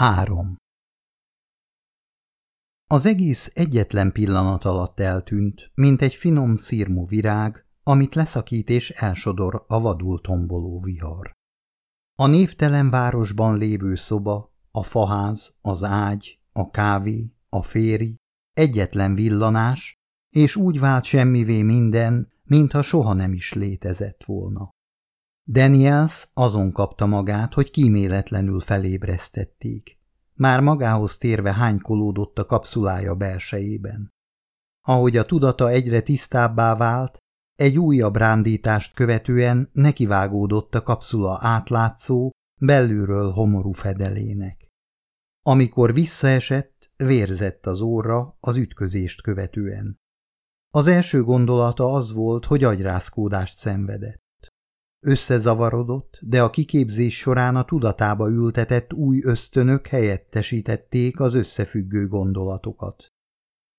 3. Az egész egyetlen pillanat alatt eltűnt, mint egy finom szírmú virág, amit leszakít és elsodor a vadul tomboló vihar. A névtelen városban lévő szoba, a faház, az ágy, a kávé, a féri, egyetlen villanás, és úgy vált semmivé minden, mintha soha nem is létezett volna. Daniels azon kapta magát, hogy kíméletlenül felébresztették. Már magához térve hánykolódott a kapszulája belsejében. Ahogy a tudata egyre tisztábbá vált, egy újabb rándítást követően nekivágódott a kapszula átlátszó, belülről homorú fedelének. Amikor visszaesett, vérzett az óra az ütközést követően. Az első gondolata az volt, hogy agyrázkódást szenvedett. Összezavarodott, de a kiképzés során a tudatába ültetett új ösztönök helyettesítették az összefüggő gondolatokat.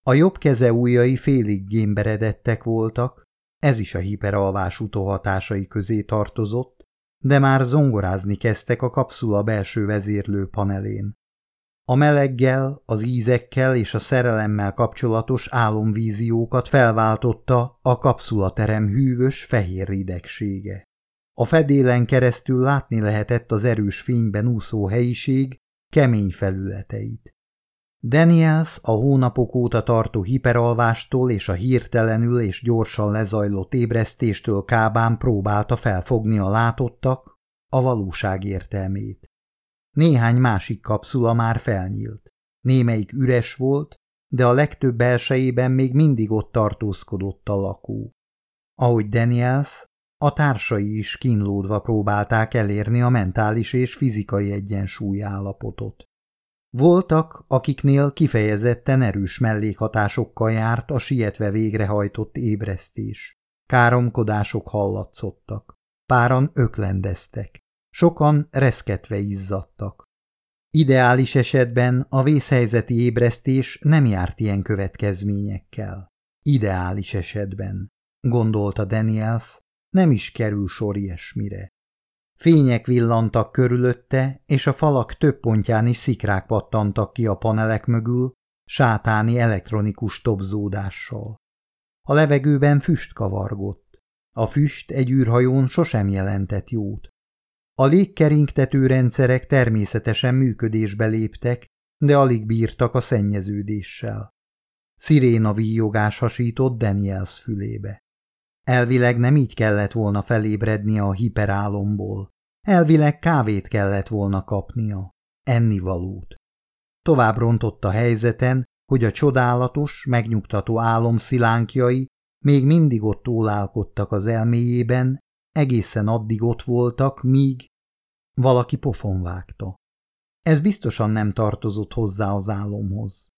A jobb keze ujjai félig gémberedettek voltak, ez is a hiperalvás utóhatásai közé tartozott, de már zongorázni kezdtek a kapszula belső vezérlő panelén. A meleggel, az ízekkel és a szerelemmel kapcsolatos álomvíziókat felváltotta a kapszulaterem hűvös fehér ridegsége. A fedélen keresztül látni lehetett az erős fényben úszó helyiség kemény felületeit. Daniels a hónapok óta tartó hiperalvástól és a hirtelenül és gyorsan lezajlott ébresztéstől kábán próbálta felfogni a látottak, a valóság értelmét. Néhány másik kapszula már felnyílt. Némelyik üres volt, de a legtöbb belsejében még mindig ott tartózkodott a lakó. Ahogy Daniels, a társai is kínlódva próbálták elérni a mentális és fizikai egyensúly állapotot. Voltak, akiknél kifejezetten erős mellékhatásokkal járt a sietve végrehajtott ébresztés. Káromkodások hallatszottak. Páran öklendeztek. Sokan reszketve izzadtak. Ideális esetben a vészhelyzeti ébresztés nem járt ilyen következményekkel. Ideális esetben, gondolta Daniels, nem is kerül sor ilyesmire. Fények villantak körülötte, és a falak több pontján is szikrák pattantak ki a panelek mögül, sátáni elektronikus tobzódással. A levegőben füst kavargott. A füst egy űrhajón sosem jelentett jót. A légkeringtető rendszerek természetesen működésbe léptek, de alig bírtak a szennyeződéssel. Sziréna víjogás hasított Daniels fülébe. Elvileg nem így kellett volna felébrednie a hiperálomból. Elvileg kávét kellett volna kapnia, ennivalót. Tovább rontott a helyzeten, hogy a csodálatos, megnyugtató álom szilánkjai még mindig ott ólálkodtak az elméjében, egészen addig ott voltak, míg valaki pofon vágta. Ez biztosan nem tartozott hozzá az álomhoz.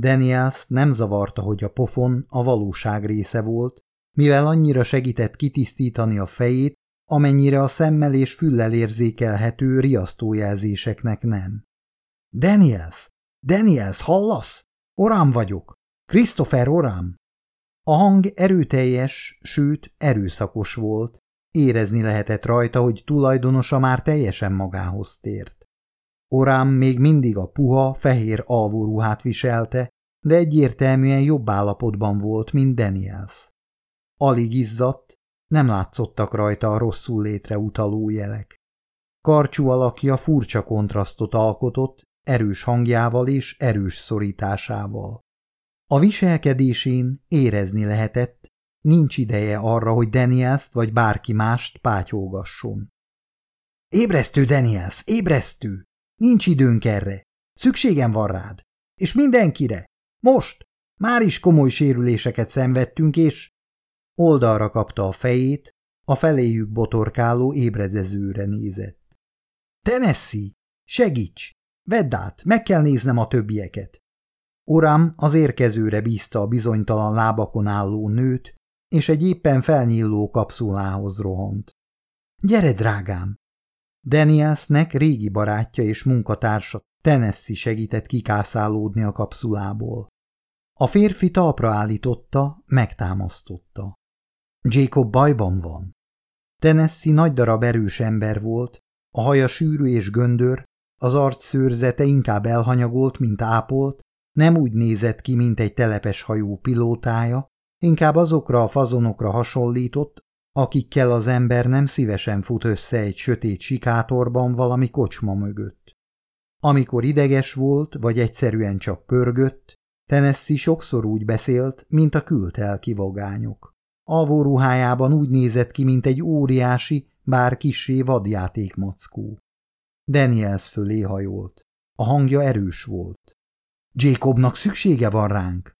Daniels nem zavarta, hogy a pofon a valóság része volt, mivel annyira segített kitisztítani a fejét, amennyire a szemmel és füllel érzékelhető riasztójelzéseknek nem. Daniels! Daniels, hallasz? Orám vagyok! Christopher Orám! A hang erőteljes, sőt erőszakos volt. Érezni lehetett rajta, hogy tulajdonosa már teljesen magához tért. Orám még mindig a puha, fehér alvóruhát viselte, de egyértelműen jobb állapotban volt, mint Daniels. Alig izzadt, nem látszottak rajta a rosszul létre utaló jelek. Karcsú alakja furcsa kontrasztot alkotott, erős hangjával és erős szorításával. A viselkedésén érezni lehetett, nincs ideje arra, hogy Daniels vagy bárki mást pátyolgasson. Ébresztő, Daniels, ébresztő! Nincs időnk erre. Szükségem van rád. És mindenkire. Most! Már is komoly sérüléseket szenvedtünk, és... Oldalra kapta a fejét, a feléjük botorkáló ébredezőre nézett. Tennessee, segíts! Vedd át, meg kell néznem a többieket. Oram az érkezőre bízta a bizonytalan lábakon álló nőt, és egy éppen felnyíló kapszulához rohant. Gyere, drágám! Danielsnek régi barátja és munkatársa Tennessee segített kikászálódni a kapszulából. A férfi talpra állította, megtámasztotta. Jacob bajban van. Tennessee nagy darab erős ember volt, a haja sűrű és göndör, az arc szőrzete inkább elhanyagolt, mint ápolt, nem úgy nézett ki, mint egy telepes hajó pilótája, inkább azokra a fazonokra hasonlított, akikkel az ember nem szívesen fut össze egy sötét sikátorban valami kocsma mögött. Amikor ideges volt, vagy egyszerűen csak pörgött, Tennessee sokszor úgy beszélt, mint a kültel kivagányok. Alvó ruhájában úgy nézett ki, mint egy óriási, bár kissé vadjátékmackó. Daniels fölé hajolt. A hangja erős volt. Jacobnak szüksége van ránk.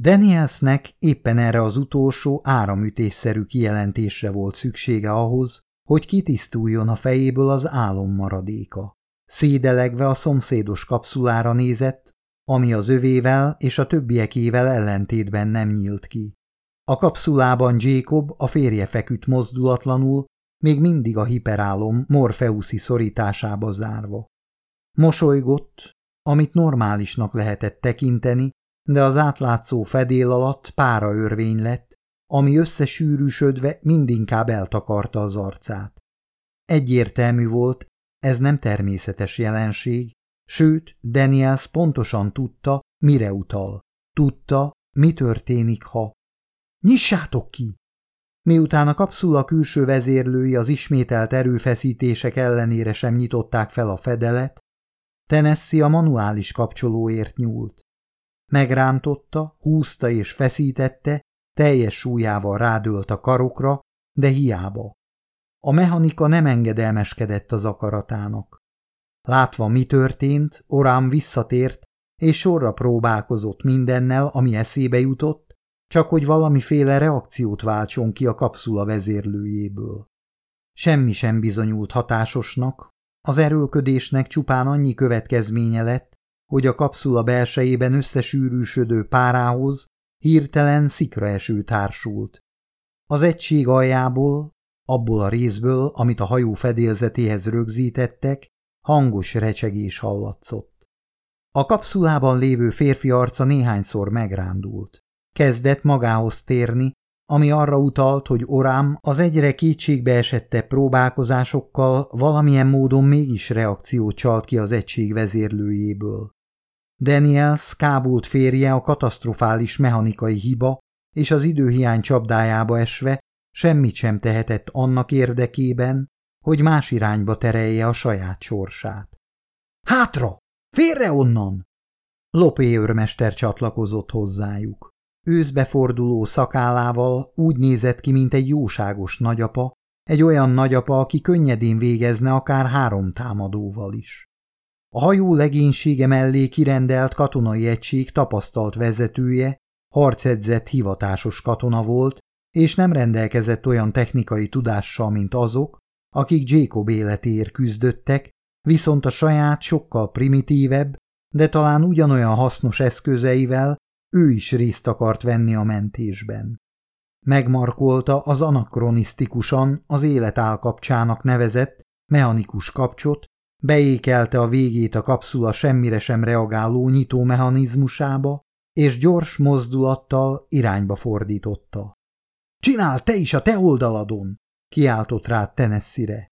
Danielsnek éppen erre az utolsó áramütésszerű kijelentésre volt szüksége ahhoz, hogy kitisztuljon a fejéből az álom maradéka. Szédelegve a szomszédos kapszulára nézett, ami az övével és a többiekével ellentétben nem nyílt ki. A kapszulában Jacob a férje feküdt mozdulatlanul, még mindig a hiperálom Morfeuszi szorításába zárva. Mosolygott, amit normálisnak lehetett tekinteni, de az átlátszó fedél alatt pára örvény lett, ami összesűrűsödve mindinkább eltakarta az arcát. Egyértelmű volt, ez nem természetes jelenség, sőt, Daniels pontosan tudta, mire utal. Tudta, mi történik, ha... Nyissátok ki! Miután a kapszula külső vezérlői az ismételt erőfeszítések ellenére sem nyitották fel a fedelet, Tennessee a manuális kapcsolóért nyúlt. Megrántotta, húzta és feszítette, teljes súlyával rádőlt a karokra, de hiába. A mechanika nem engedelmeskedett az akaratának. Látva, mi történt, Orám visszatért, és sorra próbálkozott mindennel, ami eszébe jutott, csak hogy valamiféle reakciót váltson ki a kapszula vezérlőjéből. Semmi sem bizonyult hatásosnak, az erőlködésnek csupán annyi következménye lett, hogy a kapszula belsejében összesűrűsödő párához hirtelen szikraeső társult. Az egység aljából, abból a részből, amit a hajó fedélzetéhez rögzítettek, hangos recsegés hallatszott. A kapszulában lévő férfi arca néhányszor megrándult. Kezdett magához térni, ami arra utalt, hogy Orám az egyre kétségbe esette próbálkozásokkal valamilyen módon mégis reakciót csalt ki az egység vezérlőjéből. Daniel kábult férje a katasztrofális mechanikai hiba és az időhiány csapdájába esve semmit sem tehetett annak érdekében, hogy más irányba terelje a saját sorsát. – Hátra! Félre onnan! Lopé őrmester csatlakozott hozzájuk. Őszbeforduló szakállával úgy nézett ki, mint egy jóságos nagyapa, egy olyan nagyapa, aki könnyedén végezne akár három támadóval is. A hajó legénysége mellé kirendelt katonai egység tapasztalt vezetője, harcedzett hivatásos katona volt, és nem rendelkezett olyan technikai tudással, mint azok, akik Jacob életéért küzdöttek, viszont a saját sokkal primitívebb, de talán ugyanolyan hasznos eszközeivel ő is részt akart venni a mentésben. Megmarkolta az anakronisztikusan az élet állkapcsának nevezett mechanikus kapcsot, beékelte a végét a kapszula semmire sem reagáló nyitó mechanizmusába, és gyors mozdulattal irányba fordította. – Csinál te is a te oldaladon! – kiáltott rá Tennessee-re.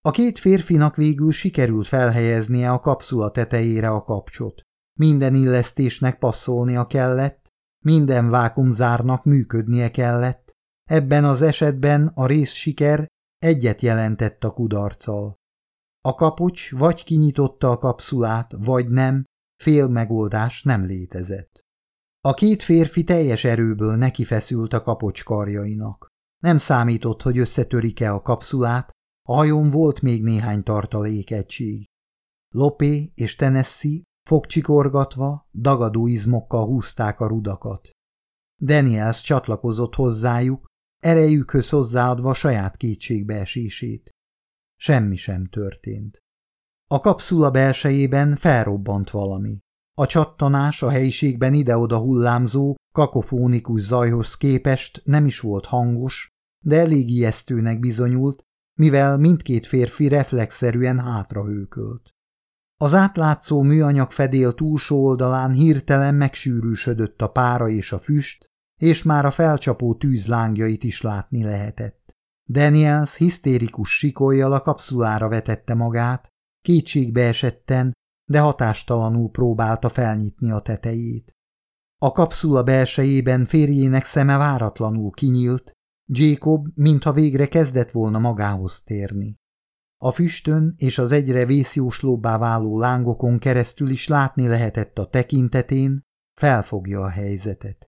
A két férfinak végül sikerült felhelyeznie a kapszula tetejére a kapcsot. Minden illesztésnek passzolnia kellett, minden vákumzárnak működnie kellett. Ebben az esetben a rész siker egyet jelentett a kudarccal. A kapocs vagy kinyitotta a kapszulát, vagy nem, fél megoldás nem létezett. A két férfi teljes erőből nekifeszült a kapocs karjainak. Nem számított, hogy összetörik-e a kapszulát, a hajón volt még néhány tartalékegység. Lopé és Tennessee fogcsikorgatva, dagadó izmokkal húzták a rudakat. Daniels csatlakozott hozzájuk, erejükhöz hozzáadva saját kétségbeesését. Semmi sem történt. A kapszula belsejében felrobbant valami. A csattanás a helyiségben ide-oda hullámzó, kakofónikus zajhoz képest nem is volt hangos, de elég ijesztőnek bizonyult, mivel mindkét férfi reflexzerűen hátrahőkölt. Az átlátszó műanyag fedél túlsó oldalán hirtelen megsűrűsödött a pára és a füst, és már a felcsapó tűzlángjait is látni lehetett. Daniels hisztérikus sikolyjal a kapszulára vetette magát, kétségbe esetten, de hatástalanul próbálta felnyitni a tetejét. A kapszula belsejében férjének szeme váratlanul kinyílt, Jacob, mintha végre kezdett volna magához térni. A füstön és az egyre vészjóslóbbá váló lángokon keresztül is látni lehetett a tekintetén, felfogja a helyzetet.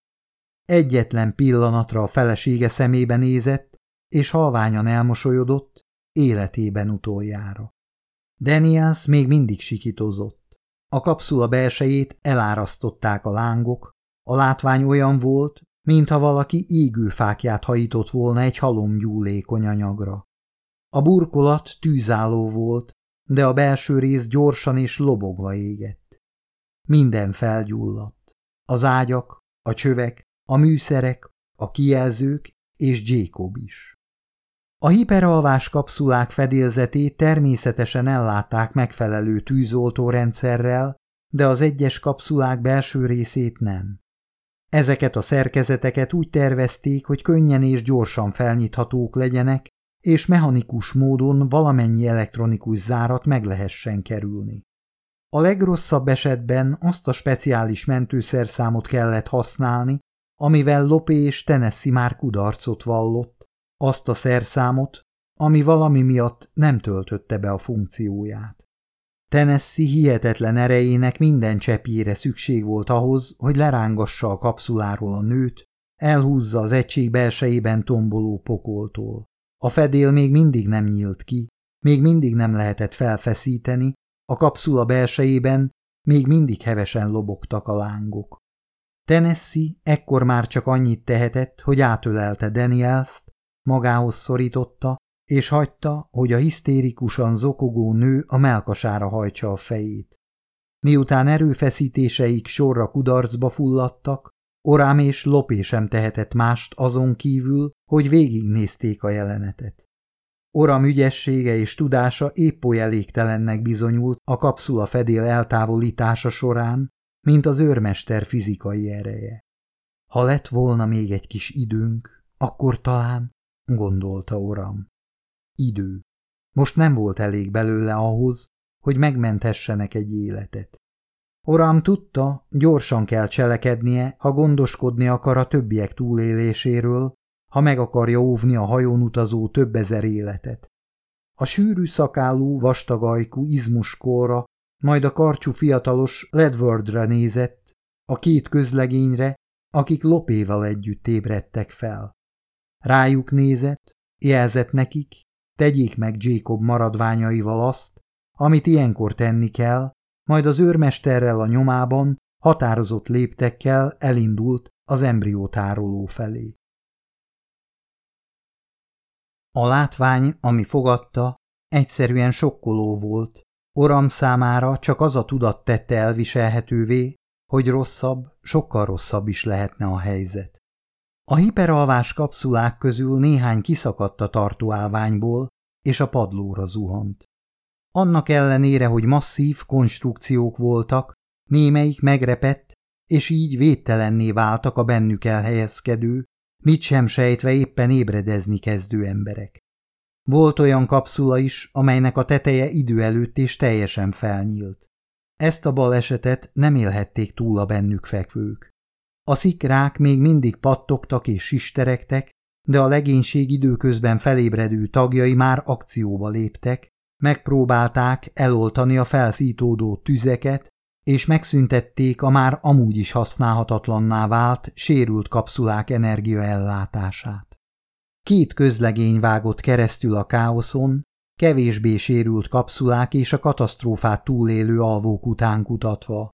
Egyetlen pillanatra a felesége szemébe nézett, és halványan elmosolyodott, életében utoljára. Daniels még mindig sikitozott. A kapszula belsejét elárasztották a lángok, a látvány olyan volt, mintha valaki égő fákját hajított volna egy halom gyúlékony anyagra. A burkolat tűzálló volt, de a belső rész gyorsan és lobogva égett. Minden felgyulladt. Az ágyak, a csövek, a műszerek, a kijelzők és Jacob is. A hiperalvás kapszulák fedélzetét természetesen ellátták megfelelő tűzoltórendszerrel, de az egyes kapszulák belső részét nem. Ezeket a szerkezeteket úgy tervezték, hogy könnyen és gyorsan felnyithatók legyenek, és mechanikus módon valamennyi elektronikus zárat meg lehessen kerülni. A legrosszabb esetben azt a speciális mentőszerszámot kellett használni, amivel Lopé és Tennessee már kudarcot vallott, azt a szerszámot, ami valami miatt nem töltötte be a funkcióját. Tennessee hihetetlen erejének minden cseppjére szükség volt ahhoz, hogy lerángassa a kapszuláról a nőt, elhúzza az egység belsejében tomboló pokoltól. A fedél még mindig nem nyílt ki, még mindig nem lehetett felfeszíteni, a kapszula belsejében még mindig hevesen lobogtak a lángok. Tennessee ekkor már csak annyit tehetett, hogy átölelte Daniels-t, magához szorította, és hagyta, hogy a hisztérikusan zokogó nő a melkasára hajtsa a fejét. Miután erőfeszítéseik sorra kudarcba fulladtak, Orám és Lopé sem tehetett mást azon kívül, hogy végignézték a jelenetet. Oram ügyessége és tudása épp oly elégtelennek bizonyult a kapszula fedél eltávolítása során, mint az őrmester fizikai ereje. Ha lett volna még egy kis időnk, akkor talán, gondolta Oram. Idő. Most nem volt elég belőle ahhoz, hogy megmenthessenek egy életet. Oram tudta, gyorsan kell cselekednie, ha gondoskodni akar a többiek túléléséről, ha meg akarja óvni a hajón utazó több ezer életet. A sűrű szakálú, vastagajkú izmuskorra, majd a karcsú fiatalos Ledwardra nézett, a két közlegényre, akik lopéval együtt ébredtek fel. Rájuk nézett, jelzett nekik, tegyék meg Jacob maradványaival azt, amit ilyenkor tenni kell, majd az őrmesterrel a nyomában határozott léptekkel elindult az embriótároló felé. A látvány, ami fogadta, egyszerűen sokkoló volt. Oram számára csak az a tudat tette elviselhetővé, hogy rosszabb, sokkal rosszabb is lehetne a helyzet. A hiperalvás kapszulák közül néhány kiszakadt a tartóállványból, és a padlóra zuhant. Annak ellenére, hogy masszív konstrukciók voltak, némelyik megrepett, és így védtelenné váltak a bennük elhelyezkedő, mit sem sejtve éppen ébredezni kezdő emberek. Volt olyan kapszula is, amelynek a teteje idő előtt és teljesen felnyílt. Ezt a balesetet nem élhették túl a bennük fekvők. A szikrák még mindig pattogtak és sisterektek, de a legénység időközben felébredő tagjai már akcióba léptek, Megpróbálták eloltani a felszítódó tüzeket, és megszüntették a már amúgy is használhatatlanná vált, sérült kapszulák energiaellátását. Két közlegény vágott keresztül a káoszon, kevésbé sérült kapszulák és a katasztrófát túlélő alvók után kutatva.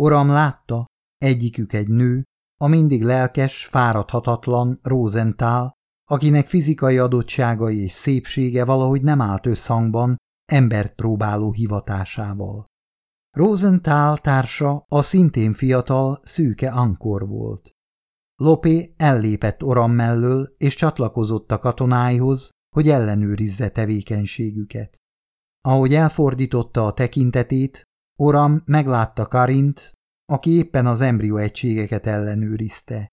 Oram látta, egyikük egy nő, a mindig lelkes, fáradhatatlan Rosenthal, akinek fizikai adottságai és szépsége valahogy nem állt összhangban embert próbáló hivatásával. Rosenthal társa a szintén fiatal, szűke Ankor volt. Lopé ellépett Oram mellől, és csatlakozott a katonáihoz, hogy ellenőrizze tevékenységüket. Ahogy elfordította a tekintetét, Oram meglátta Karint, aki éppen az embrió egységeket ellenőrizte.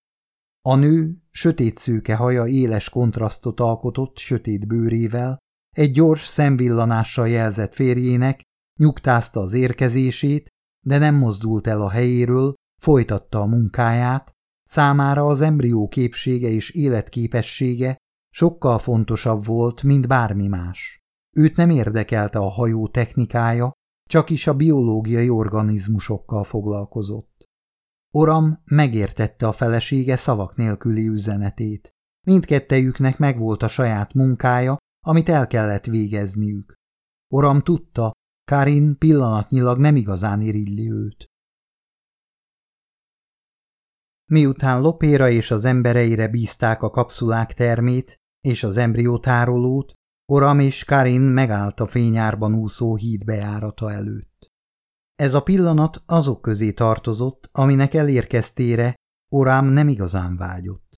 A nő sötét szőke haja éles kontrasztot alkotott sötét bőrével, egy gyors szemvillanással jelzett férjének, nyugtázta az érkezését, de nem mozdult el a helyéről, folytatta a munkáját, számára az embrió képsége és életképessége sokkal fontosabb volt, mint bármi más. Őt nem érdekelte a hajó technikája, csak is a biológiai organizmusokkal foglalkozott. Oram megértette a felesége szavak nélküli üzenetét. Mindkettejüknek megvolt a saját munkája, amit el kellett végezniük. Oram tudta, Karin pillanatnyilag nem igazán irilli őt. Miután Lopéra és az embereire bízták a kapszulák termét és az embriótárolót, Oram és Karin megállt a fényárban úszó híd bejárata előtt. Ez a pillanat azok közé tartozott, aminek elérkeztére Orám nem igazán vágyott.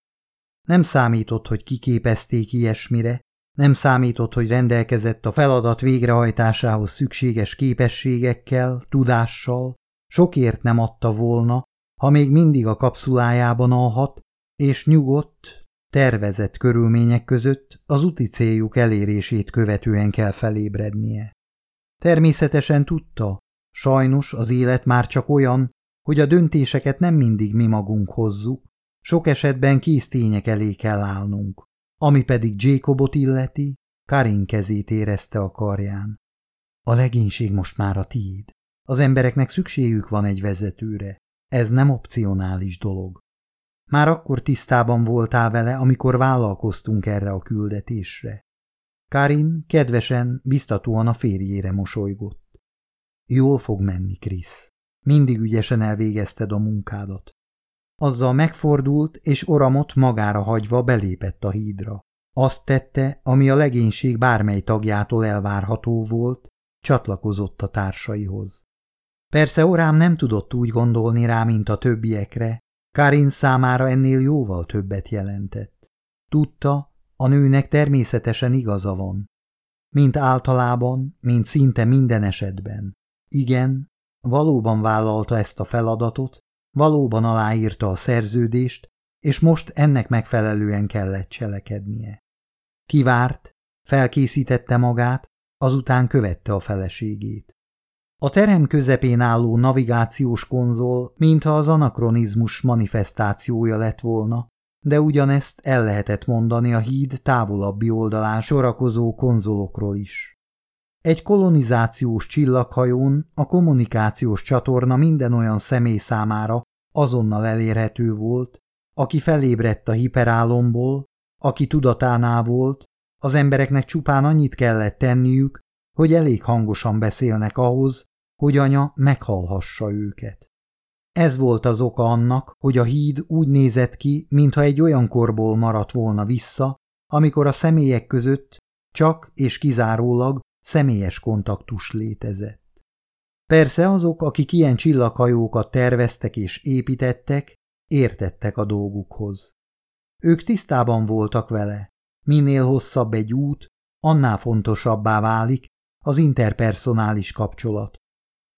Nem számított, hogy kiképezték ilyesmire, nem számított, hogy rendelkezett a feladat végrehajtásához szükséges képességekkel, tudással, sokért nem adta volna, ha még mindig a kapszulájában alhat, és nyugodt, tervezett körülmények között az úti céljuk elérését követően kell felébrednie. Természetesen tudta, sajnos az élet már csak olyan, hogy a döntéseket nem mindig mi magunk hozzuk, sok esetben kész tények elé kell állnunk. Ami pedig Jacobot illeti, Karin kezét érezte a karján. A legénység most már a tiéd. Az embereknek szükségük van egy vezetőre. Ez nem opcionális dolog. Már akkor tisztában voltál vele, amikor vállalkoztunk erre a küldetésre. Karin kedvesen, biztatóan a férjére mosolygott. Jól fog menni, Krisz. Mindig ügyesen elvégezted a munkádat. Azzal megfordult, és Oramot magára hagyva belépett a hídra. Azt tette, ami a legénység bármely tagjától elvárható volt, csatlakozott a társaihoz. Persze Orám nem tudott úgy gondolni rá, mint a többiekre, Karin számára ennél jóval többet jelentett. Tudta, a nőnek természetesen igaza van. Mint általában, mint szinte minden esetben. Igen, valóban vállalta ezt a feladatot, valóban aláírta a szerződést, és most ennek megfelelően kellett cselekednie. Kivárt, felkészítette magát, azután követte a feleségét. A terem közepén álló navigációs konzol, mintha az anakronizmus manifestációja lett volna, de ugyanezt el lehetett mondani a híd távolabbi oldalán sorakozó konzolokról is. Egy kolonizációs csillaghajón a kommunikációs csatorna minden olyan személy számára azonnal elérhető volt, aki felébredt a hiperálomból, aki tudatánál volt, az embereknek csupán annyit kellett tenniük, hogy elég hangosan beszélnek ahhoz, hogy anya meghallhassa őket. Ez volt az oka annak, hogy a híd úgy nézett ki, mintha egy olyan korból maradt volna vissza, amikor a személyek között csak és kizárólag személyes kontaktus létezett. Persze azok, akik ilyen csillaghajókat terveztek és építettek, értettek a dolgukhoz. Ők tisztában voltak vele. Minél hosszabb egy út, annál fontosabbá válik az interpersonális kapcsolat.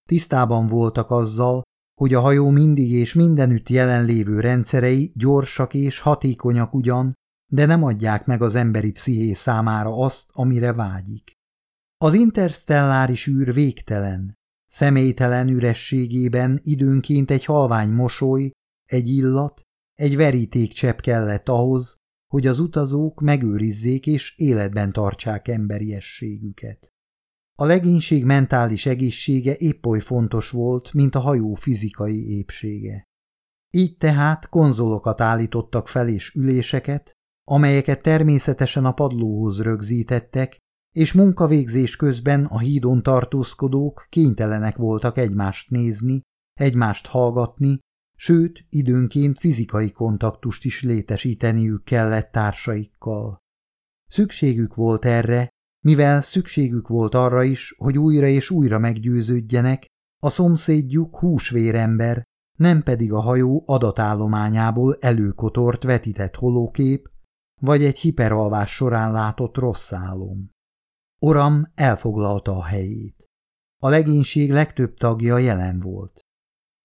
Tisztában voltak azzal, hogy a hajó mindig és mindenütt jelenlévő rendszerei gyorsak és hatékonyak ugyan, de nem adják meg az emberi psziché számára azt, amire vágyik. Az interstelláris űr végtelen, személytelen ürességében időnként egy halvány mosoly, egy illat, egy veríték csepp kellett ahhoz, hogy az utazók megőrizzék és életben tartsák emberiességüket. A legénység mentális egészsége épp oly fontos volt, mint a hajó fizikai épsége. Így tehát konzolokat állítottak fel és üléseket, amelyeket természetesen a padlóhoz rögzítettek, és munkavégzés közben a hídon tartózkodók kénytelenek voltak egymást nézni, egymást hallgatni, sőt, időnként fizikai kontaktust is létesíteniük kellett társaikkal. Szükségük volt erre, mivel szükségük volt arra is, hogy újra és újra meggyőződjenek, a szomszédjuk húsvérember, nem pedig a hajó adatállományából előkotort vetített holókép, vagy egy hiperalvás során látott rossz álom. Oram elfoglalta a helyét. A legénység legtöbb tagja jelen volt.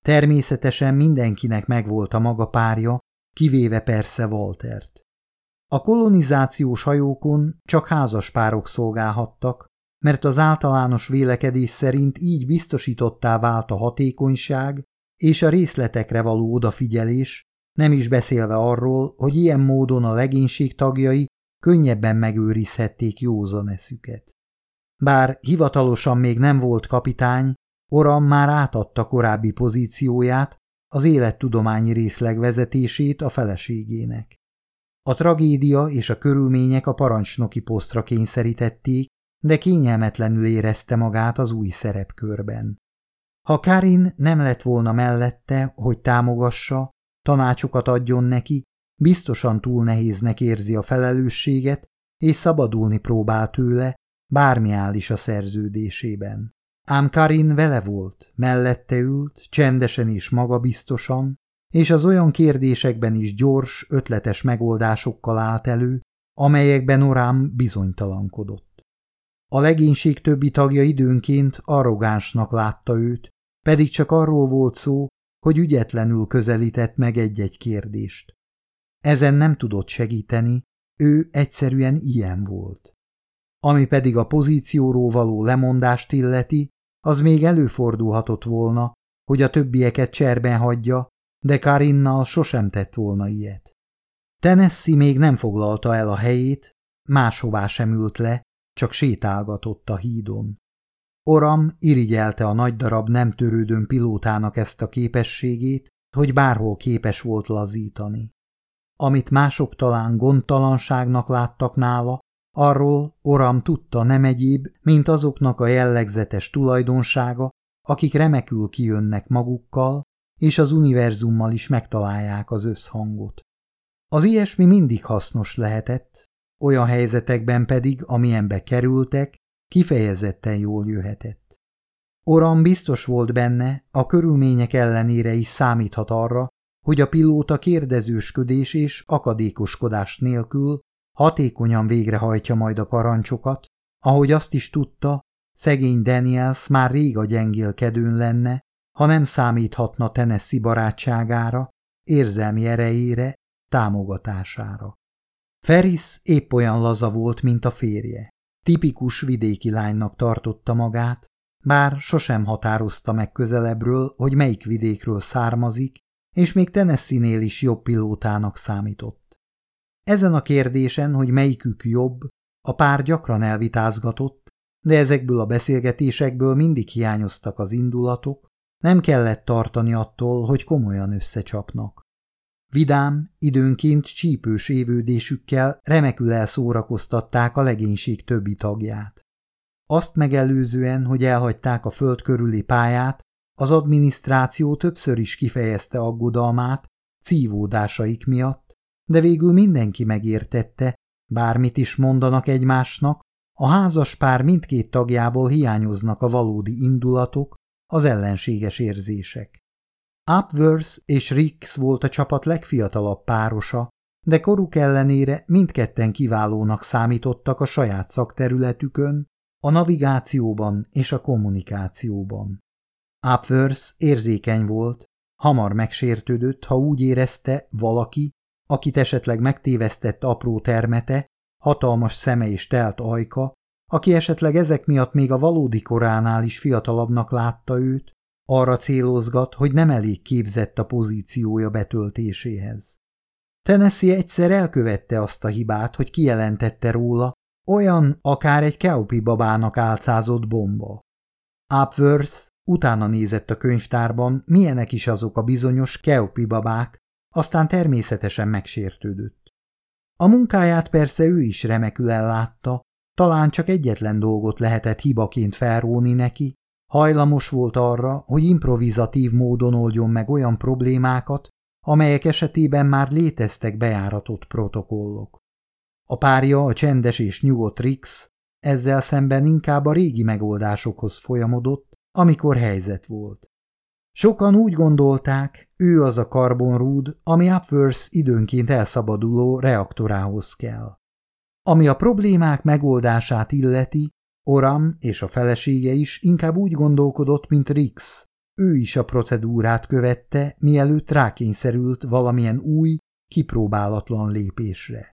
Természetesen mindenkinek megvolt a maga párja, kivéve persze Waltert. A kolonizációs hajókon csak házas párok szolgálhattak, mert az általános vélekedés szerint így biztosítottá vált a hatékonyság és a részletekre való odafigyelés, nem is beszélve arról, hogy ilyen módon a legénység tagjai könnyebben megőrizhették józan eszüket. Bár hivatalosan még nem volt kapitány, Oram már átadta korábbi pozícióját, az élettudományi részleg vezetését a feleségének. A tragédia és a körülmények a parancsnoki posztra kényszerítették, de kényelmetlenül érezte magát az új szerepkörben. Ha Karin nem lett volna mellette, hogy támogassa, tanácsokat adjon neki, biztosan túl nehéznek érzi a felelősséget, és szabadulni próbál tőle, bármi áll is a szerződésében. Ám Karin vele volt, mellette ült, csendesen és magabiztosan, és az olyan kérdésekben is gyors, ötletes megoldásokkal állt elő, amelyekben Orám bizonytalankodott. A legénység többi tagja időnként arrogánsnak látta őt, pedig csak arról volt szó, hogy ügyetlenül közelített meg egy-egy kérdést. Ezen nem tudott segíteni, ő egyszerűen ilyen volt. Ami pedig a pozícióról való lemondást illeti, az még előfordulhatott volna, hogy a többieket cserben hagyja, de Karinnal sosem tett volna ilyet. Tennessee még nem foglalta el a helyét, máshová sem ült le, csak sétálgatott a hídon. Oram irigyelte a nagy darab nem törődön pilótának ezt a képességét, hogy bárhol képes volt lazítani. Amit mások talán gondtalanságnak láttak nála, arról Oram tudta nem egyéb, mint azoknak a jellegzetes tulajdonsága, akik remekül kijönnek magukkal, és az univerzummal is megtalálják az összhangot. Az ilyesmi mindig hasznos lehetett, olyan helyzetekben pedig, amilyenbe kerültek, kifejezetten jól jöhetett. Oram biztos volt benne, a körülmények ellenére is számíthat arra, hogy a pilóta kérdezősködés és akadékoskodás nélkül hatékonyan végrehajtja majd a parancsokat, ahogy azt is tudta, szegény Daniels már rég a gyengélkedőn lenne, ha nem számíthatna Tennessee barátságára, érzelmi erejére, támogatására. Ferris épp olyan laza volt, mint a férje. Tipikus vidéki lánynak tartotta magát, bár sosem határozta meg közelebbről, hogy melyik vidékről származik, és még Tennessee-nél is jobb pilótának számított. Ezen a kérdésen, hogy melyikük jobb, a pár gyakran elvitázgatott, de ezekből a beszélgetésekből mindig hiányoztak az indulatok, nem kellett tartani attól, hogy komolyan összecsapnak. Vidám, időnként csípős évődésükkel remekül elszórakoztatták a legénység többi tagját. Azt megelőzően, hogy elhagyták a föld körüli pályát, az adminisztráció többször is kifejezte aggodalmát cívódásaik miatt, de végül mindenki megértette, bármit is mondanak egymásnak, a házas pár mindkét tagjából hiányoznak a valódi indulatok, az ellenséges érzések. Upworth és Rix volt a csapat legfiatalabb párosa, de koruk ellenére mindketten kiválónak számítottak a saját szakterületükön, a navigációban és a kommunikációban. Upworth érzékeny volt, hamar megsértődött, ha úgy érezte valaki, akit esetleg megtévesztett apró termete, hatalmas szeme és telt ajka, aki esetleg ezek miatt még a valódi koránál is fiatalabbnak látta őt, arra célozgat, hogy nem elég képzett a pozíciója betöltéséhez. Tennessee egyszer elkövette azt a hibát, hogy kijelentette róla, olyan akár egy Keupi babának álcázott bomba. Upworth utána nézett a könyvtárban, milyenek is azok a bizonyos Keupi babák, aztán természetesen megsértődött. A munkáját persze ő is remekül ellátta, talán csak egyetlen dolgot lehetett hibaként felróni neki, hajlamos volt arra, hogy improvizatív módon oldjon meg olyan problémákat, amelyek esetében már léteztek bejáratott protokollok. A párja, a csendes és nyugodt Rix, ezzel szemben inkább a régi megoldásokhoz folyamodott, amikor helyzet volt. Sokan úgy gondolták, ő az a karbonrúd, ami Upworth időnként elszabaduló reaktorához kell. Ami a problémák megoldását illeti, Oram és a felesége is inkább úgy gondolkodott, mint Rix. Ő is a procedúrát követte, mielőtt rákényszerült valamilyen új, kipróbálatlan lépésre.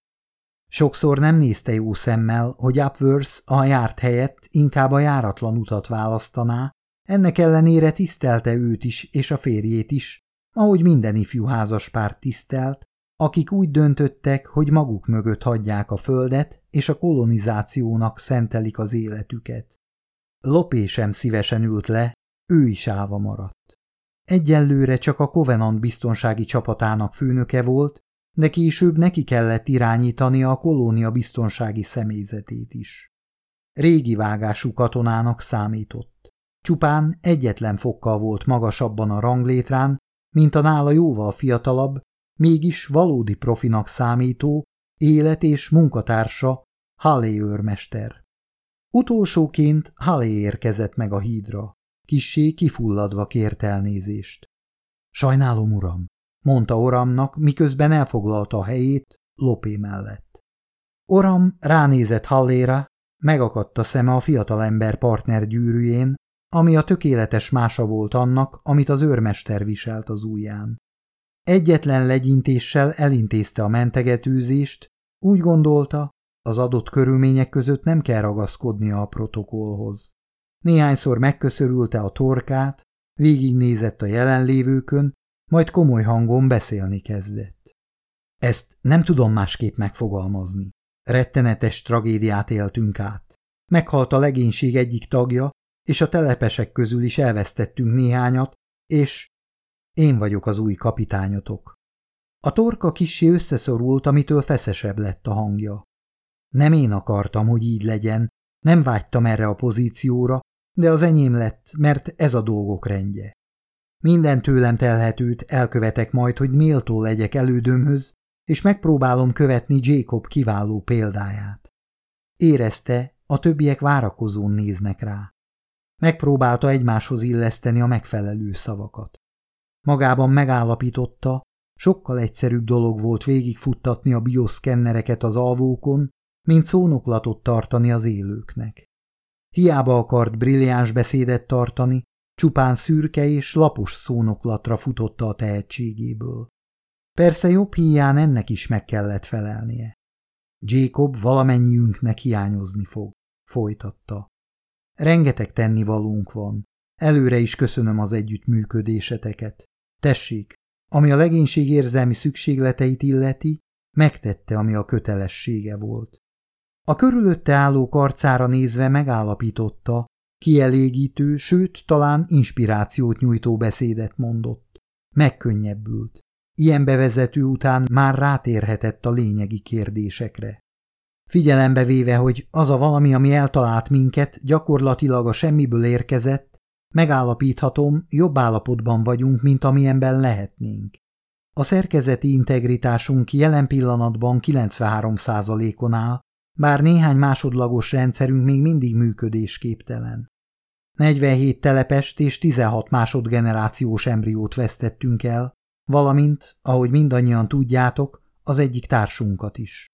Sokszor nem nézte jó szemmel, hogy Upworth a járt helyett inkább a járatlan utat választaná, ennek ellenére tisztelte őt is és a férjét is, ahogy minden ifjú házaspár tisztelt, akik úgy döntöttek, hogy maguk mögött hagyják a földet, és a kolonizációnak szentelik az életüket. Lopé sem szívesen ült le, ő is állva maradt. Egyelőre csak a Covenant biztonsági csapatának főnöke volt, de később neki kellett irányítani a kolónia biztonsági személyzetét is. Régi vágású katonának számított. Csupán egyetlen fokkal volt magasabban a ranglétrán, mint a nála jóval fiatalabb, mégis valódi profinak számító, élet és munkatársa Hallé őrmester. Utolsóként Hallé érkezett meg a hídra. Kissé kifulladva kért elnézést. Sajnálom, uram, mondta Oramnak, miközben elfoglalta a helyét Lopé mellett. Oram ránézett Halléra, megakadt a szeme a fiatalember partner gyűrűjén, ami a tökéletes mása volt annak, amit az őrmester viselt az ujján. Egyetlen legyintéssel elintézte a mentegetőzést, úgy gondolta, az adott körülmények között nem kell ragaszkodnia a protokollhoz. Néhányszor megköszörülte a torkát, végignézett a jelenlévőkön, majd komoly hangon beszélni kezdett. Ezt nem tudom másképp megfogalmazni. Rettenetes tragédiát éltünk át. Meghalt a legénység egyik tagja, és a telepesek közül is elvesztettünk néhányat, és én vagyok az új kapitányotok. A torka kissé összeszorult, amitől feszesebb lett a hangja. Nem én akartam, hogy így legyen, nem vágytam erre a pozícióra, de az enyém lett, mert ez a dolgok rendje. Minden tőlem telhetőt elkövetek majd, hogy méltó legyek elődömhöz, és megpróbálom követni Jacob kiváló példáját. Érezte, a többiek várakozón néznek rá. Megpróbálta egymáshoz illeszteni a megfelelő szavakat. Magában megállapította, sokkal egyszerűbb dolog volt végigfuttatni a bioszkennereket az alvókon, mint szónoklatot tartani az élőknek. Hiába akart brilliáns beszédet tartani, csupán szürke és lapos szónoklatra futotta a tehetségéből. Persze jobb hiány ennek is meg kellett felelnie. Jacob valamennyiünknek hiányozni fog, folytatta. Rengeteg tennivalónk van. Előre is köszönöm az együttműködéseteket. Tessék, ami a legénység érzelmi szükségleteit illeti, megtette, ami a kötelessége volt. A körülötte álló arcára nézve megállapította, kielégítő, sőt, talán inspirációt nyújtó beszédet mondott. Megkönnyebbült. Ilyen bevezető után már rátérhetett a lényegi kérdésekre. Figyelembe véve, hogy az a valami, ami eltalált minket, gyakorlatilag a semmiből érkezett, megállapíthatom, jobb állapotban vagyunk, mint amilyenben lehetnénk. A szerkezeti integritásunk jelen pillanatban 93%-on áll, bár néhány másodlagos rendszerünk még mindig működésképtelen. 47 telepest és 16 másodgenerációs embriót vesztettünk el, valamint, ahogy mindannyian tudjátok, az egyik társunkat is.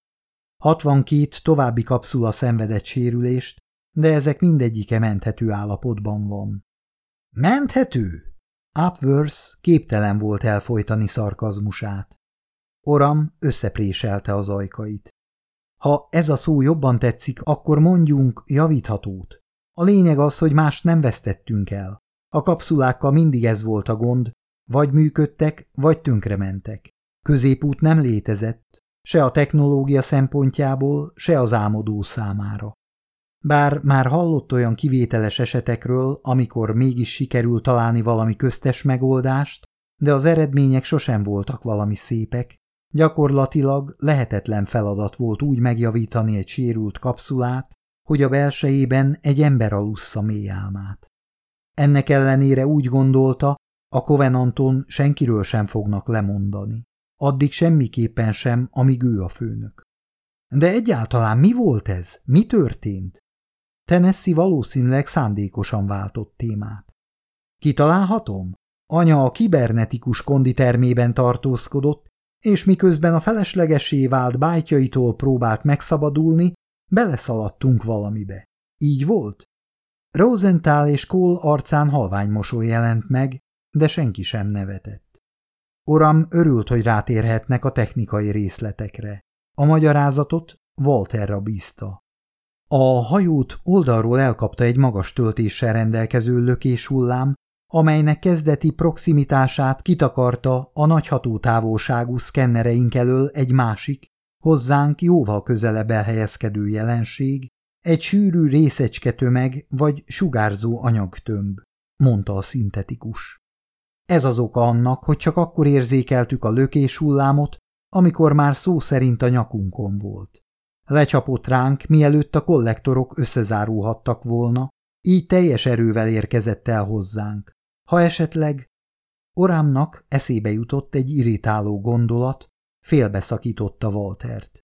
62 további kapszula szenvedett sérülést, de ezek mindegyike menthető állapotban van. Menthető? Upworth képtelen volt elfolytani szarkazmusát. Oram összepréselte az ajkait. Ha ez a szó jobban tetszik, akkor mondjunk javíthatót. A lényeg az, hogy más nem vesztettünk el. A kapszulákkal mindig ez volt a gond, vagy működtek, vagy tönkrementek. Középút nem létezett, se a technológia szempontjából, se az álmodó számára. Bár már hallott olyan kivételes esetekről, amikor mégis sikerült találni valami köztes megoldást, de az eredmények sosem voltak valami szépek, Gyakorlatilag lehetetlen feladat volt úgy megjavítani egy sérült kapszulát, hogy a belsejében egy ember alussza mély álmát. Ennek ellenére úgy gondolta, a Covenanton senkiről sem fognak lemondani. Addig semmiképpen sem, amíg ő a főnök. De egyáltalán mi volt ez? Mi történt? Tennessee valószínűleg szándékosan váltott témát. Kitalálhatom? Anya a kibernetikus konditermében tartózkodott, és miközben a feleslegesé vált bájtjaitól próbált megszabadulni, beleszaladtunk valamibe. Így volt? Rosenthal és Cole arcán halvány mosoly jelent meg, de senki sem nevetett. Oram örült, hogy rátérhetnek a technikai részletekre. A magyarázatot, Walterra bízta. A hajót oldalról elkapta egy magas töltéssel rendelkező lökéshullám, amelynek kezdeti proximitását kitakarta a nagy hatótávolságú szkennereink elől egy másik, hozzánk jóval közelebb elhelyezkedő jelenség, egy sűrű részecske tömeg vagy sugárzó anyagtömb, mondta a szintetikus. Ez az oka annak, hogy csak akkor érzékeltük a lökés hullámot, amikor már szó szerint a nyakunkon volt. Lecsapott ránk, mielőtt a kollektorok összezárulhattak volna, így teljes erővel érkezett el hozzánk. Ha esetleg... Orámnak eszébe jutott egy irritáló gondolat, félbeszakította Waltert.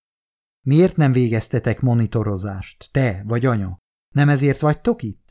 Miért nem végeztetek monitorozást, te vagy anya? Nem ezért vagytok itt?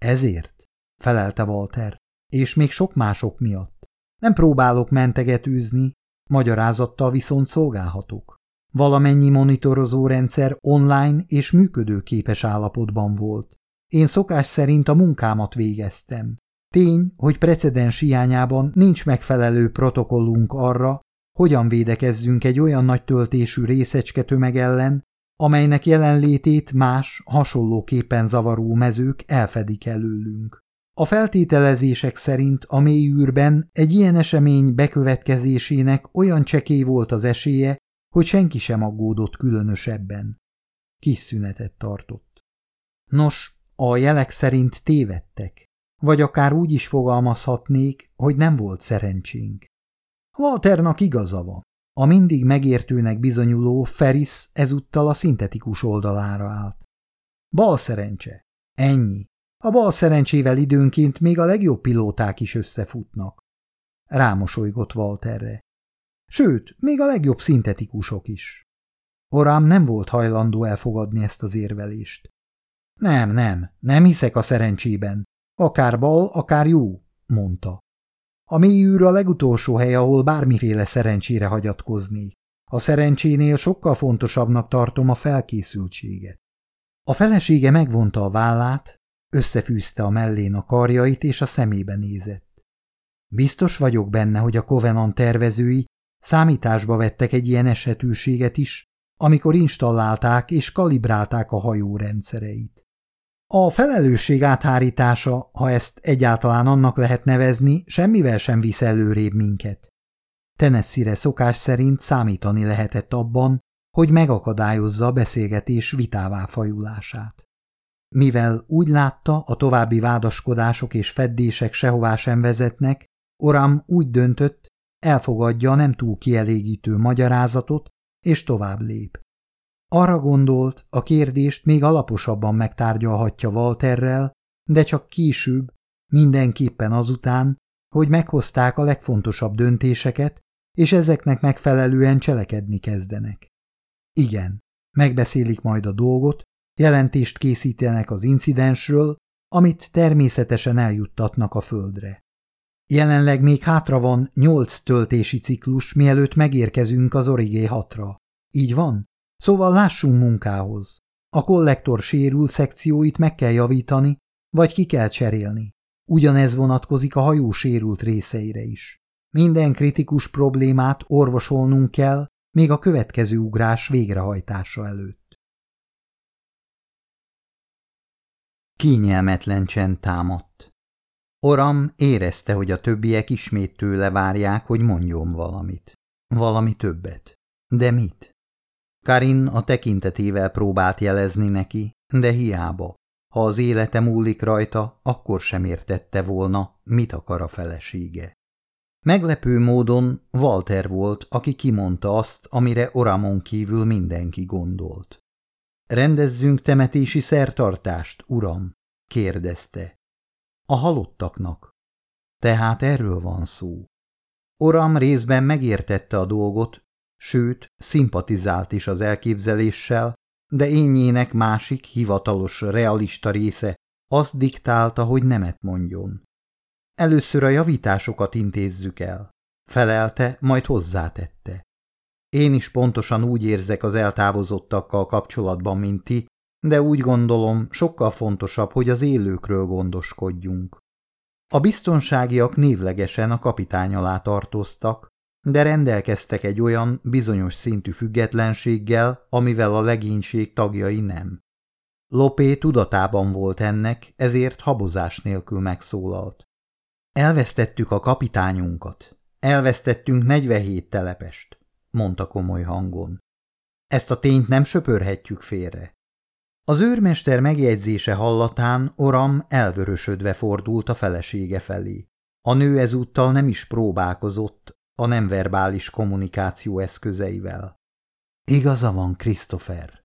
Ezért, felelte Walter, és még sok mások miatt. Nem próbálok mentegetőzni, magyarázattal viszont szolgálhatok. Valamennyi monitorozó rendszer online és működőképes állapotban volt. Én szokás szerint a munkámat végeztem. Tény, hogy precedens hiányában nincs megfelelő protokollunk arra, hogyan védekezzünk egy olyan nagy töltésű részecske tömeg ellen, amelynek jelenlétét más, hasonlóképpen zavaró mezők elfedik előlünk. A feltételezések szerint a mélyűrben egy ilyen esemény bekövetkezésének olyan csekély volt az esélye, hogy senki sem aggódott különösebben. Kis szünetet tartott. Nos, a jelek szerint tévedtek, vagy akár úgy is fogalmazhatnék, hogy nem volt szerencsénk. Walternak igaza van. A mindig megértőnek bizonyuló Ferris ezúttal a szintetikus oldalára állt. Bal szerencse. Ennyi. A bal szerencsével időnként még a legjobb pilóták is összefutnak. Rámosolygott Walterre. Sőt, még a legjobb szintetikusok is. Orám nem volt hajlandó elfogadni ezt az érvelést. Nem, nem, nem hiszek a szerencsében. Akár bal, akár jó, mondta. A mélyűr a legutolsó hely, ahol bármiféle szerencsére hagyatkozni. A szerencsénél sokkal fontosabbnak tartom a felkészültséget. A felesége megvonta a vállát, összefűzte a mellén a karjait és a szemébe nézett. Biztos vagyok benne, hogy a Covenant tervezői számításba vettek egy ilyen esetőséget is, amikor installálták és kalibrálták a hajó rendszereit. A felelősség áthárítása, ha ezt egyáltalán annak lehet nevezni, semmivel sem visz előrébb minket. Tennessee-re szokás szerint számítani lehetett abban, hogy megakadályozza a beszélgetés vitává fajulását. Mivel úgy látta, a további vádaskodások és feddések sehová sem vezetnek, Oram úgy döntött, elfogadja a nem túl kielégítő magyarázatot, és tovább lép. Arra gondolt, a kérdést még alaposabban megtárgyalhatja Walterrel, de csak később, mindenképpen azután, hogy meghozták a legfontosabb döntéseket, és ezeknek megfelelően cselekedni kezdenek. Igen, megbeszélik majd a dolgot, jelentést készítenek az incidensről, amit természetesen eljuttatnak a földre. Jelenleg még hátra van nyolc töltési ciklus, mielőtt megérkezünk az Origé hatra. Így van? Szóval lássunk munkához. A kollektor sérült szekcióit meg kell javítani, vagy ki kell cserélni. Ugyanez vonatkozik a hajó sérült részeire is. Minden kritikus problémát orvosolnunk kell, még a következő ugrás végrehajtása előtt. Kényelmetlen csend támadt. Oram érezte, hogy a többiek ismét tőle várják, hogy mondjon valamit. Valami többet. De mit? Karin a tekintetével próbált jelezni neki, de hiába. Ha az élete múlik rajta, akkor sem értette volna, mit akar a felesége. Meglepő módon Walter volt, aki kimondta azt, amire Oramon kívül mindenki gondolt. Rendezzünk temetési szertartást, uram? Kérdezte. A halottaknak. Tehát erről van szó. Oram részben megértette a dolgot, sőt, szimpatizált is az elképzeléssel, de énjének másik, hivatalos, realista része azt diktálta, hogy nemet mondjon. Először a javításokat intézzük el, felelte, majd hozzátette. Én is pontosan úgy érzek az eltávozottakkal kapcsolatban, mint ti, de úgy gondolom, sokkal fontosabb, hogy az élőkről gondoskodjunk. A biztonságiak névlegesen a kapitány alá tartoztak, de rendelkeztek egy olyan bizonyos szintű függetlenséggel, amivel a legénység tagjai nem. Lopé tudatában volt ennek, ezért habozás nélkül megszólalt. Elvesztettük a kapitányunkat. Elvesztettünk 47 telepest, mondta komoly hangon. Ezt a tényt nem söpörhetjük félre. Az őrmester megjegyzése hallatán Oram elvörösödve fordult a felesége felé. A nő ezúttal nem is próbálkozott a nem verbális kommunikáció eszközeivel. Igaza van, Christopher.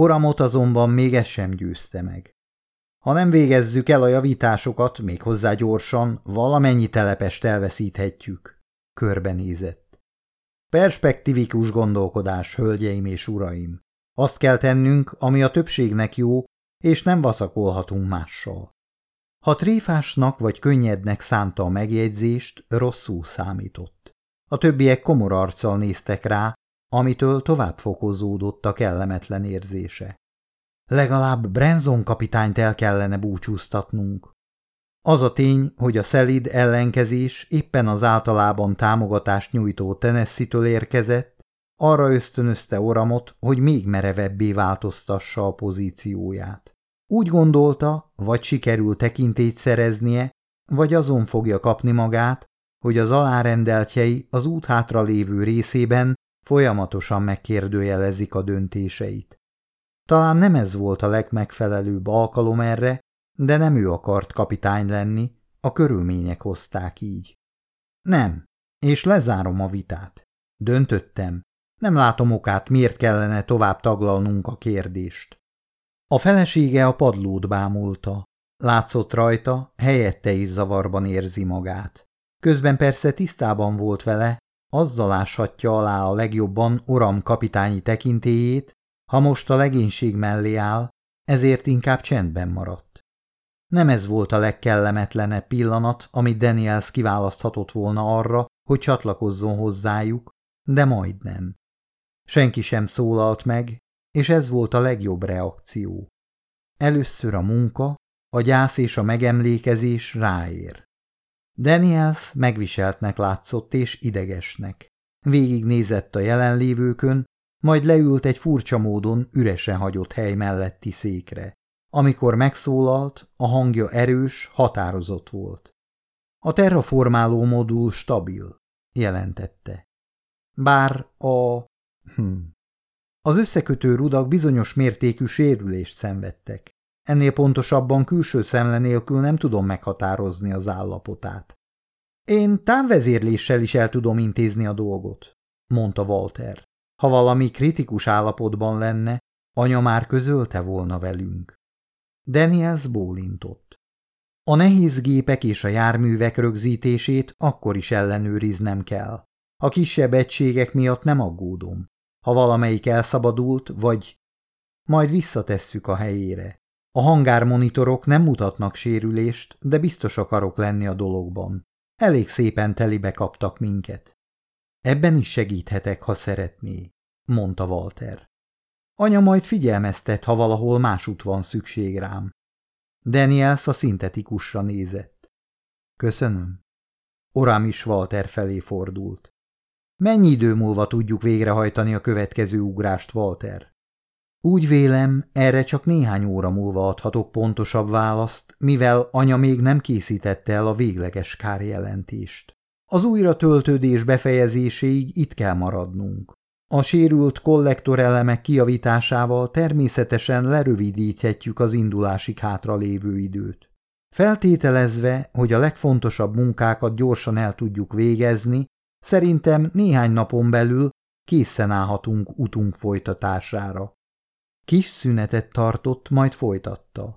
Oramot azonban még ez sem győzte meg. Ha nem végezzük el a javításokat, még hozzá gyorsan, valamennyi telepest elveszíthetjük. Körbenézett. Perspektivikus gondolkodás, hölgyeim és uraim. Azt kell tennünk, ami a többségnek jó, és nem vaszakolhatunk mással. Ha tréfásnak vagy könnyednek szánta a megjegyzést, rosszul számított. A többiek komor arccal néztek rá, amitől tovább fokozódott a kellemetlen érzése. Legalább Brenzon kapitányt el kellene búcsúztatnunk. Az a tény, hogy a szelid ellenkezés éppen az általában támogatást nyújtó Tennessee-től érkezett, arra ösztönözte Oramot, hogy még merevebbé változtassa a pozícióját. Úgy gondolta, vagy sikerül tekintét szereznie, vagy azon fogja kapni magát, hogy az alárendeltjei az út hátra lévő részében folyamatosan megkérdőjelezik a döntéseit. Talán nem ez volt a legmegfelelőbb alkalom erre, de nem ő akart kapitány lenni, a körülmények hozták így. Nem, és lezárom a vitát. Döntöttem. Nem látom okát, miért kellene tovább taglalnunk a kérdést. A felesége a padlót bámulta. Látszott rajta, helyette is zavarban érzi magát. Közben persze tisztában volt vele, azzal áshatja alá a legjobban Oram kapitányi tekintélyét, ha most a legénység mellé áll, ezért inkább csendben maradt. Nem ez volt a legkellemetlenebb pillanat, amit Daniels kiválaszthatott volna arra, hogy csatlakozzon hozzájuk, de majdnem. Senki sem szólalt meg, és ez volt a legjobb reakció. Először a munka, a gyász és a megemlékezés ráér. Daniels megviseltnek látszott és idegesnek. Végignézett a jelenlévőkön, majd leült egy furcsa módon üresen hagyott hely melletti székre. Amikor megszólalt, a hangja erős, határozott volt. A terraformáló modul stabil, jelentette. Bár a... Hm. Az összekötő rudak bizonyos mértékű sérülést szenvedtek. Ennél pontosabban külső szemle nélkül nem tudom meghatározni az állapotát. Én távvezérléssel is el tudom intézni a dolgot, mondta Walter. Ha valami kritikus állapotban lenne, anya már közölte volna velünk. Daniels bólintott. A nehéz gépek és a járművek rögzítését akkor is ellenőriznem kell. A kisebb egységek miatt nem aggódom. Ha valamelyik elszabadult, vagy majd visszatesszük a helyére. A hangármonitorok nem mutatnak sérülést, de biztos akarok lenni a dologban. Elég szépen telibe kaptak minket. Ebben is segíthetek, ha szeretné, mondta Walter. Anya majd figyelmeztet, ha valahol másút van szükség rám. Daniels a szintetikusra nézett. Köszönöm. Orám is Walter felé fordult. Mennyi idő múlva tudjuk végrehajtani a következő ugrást, Walter? Úgy vélem, erre csak néhány óra múlva adhatok pontosabb választ, mivel anya még nem készítette el a végleges kárjelentést. Az újra töltődés befejezéséig itt kell maradnunk. A sérült kollektorelemek kiavításával természetesen lerövidíthetjük az indulásig hátralévő időt. Feltételezve, hogy a legfontosabb munkákat gyorsan el tudjuk végezni, szerintem néhány napon belül készen állhatunk utunk folytatására. Kis szünetet tartott, majd folytatta.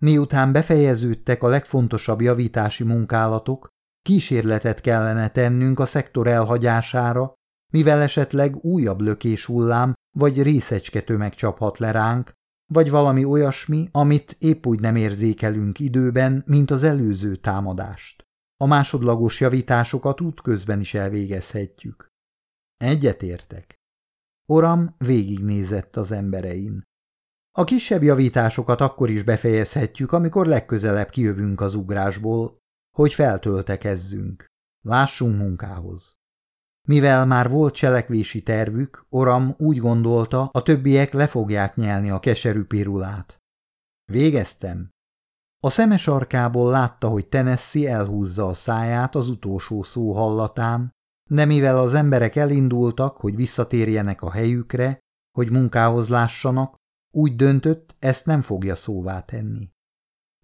Miután befejeződtek a legfontosabb javítási munkálatok, kísérletet kellene tennünk a szektor elhagyására, mivel esetleg újabb lökés hullám vagy részecske tömeg csaphat le ránk, vagy valami olyasmi, amit épp úgy nem érzékelünk időben, mint az előző támadást. A másodlagos javításokat útközben is elvégezhetjük. Egyetértek. Oram végignézett az emberein. A kisebb javításokat akkor is befejezhetjük, amikor legközelebb kijövünk az ugrásból, hogy feltöltekezzünk. Lássunk munkához. Mivel már volt cselekvési tervük, Oram úgy gondolta, a többiek le fogják nyelni a keserű pirulát. Végeztem. A szemes arkából látta, hogy Tennessee elhúzza a száját az utolsó szó hallatán, de mivel az emberek elindultak, hogy visszatérjenek a helyükre, hogy munkához lássanak, úgy döntött, ezt nem fogja szóvá tenni.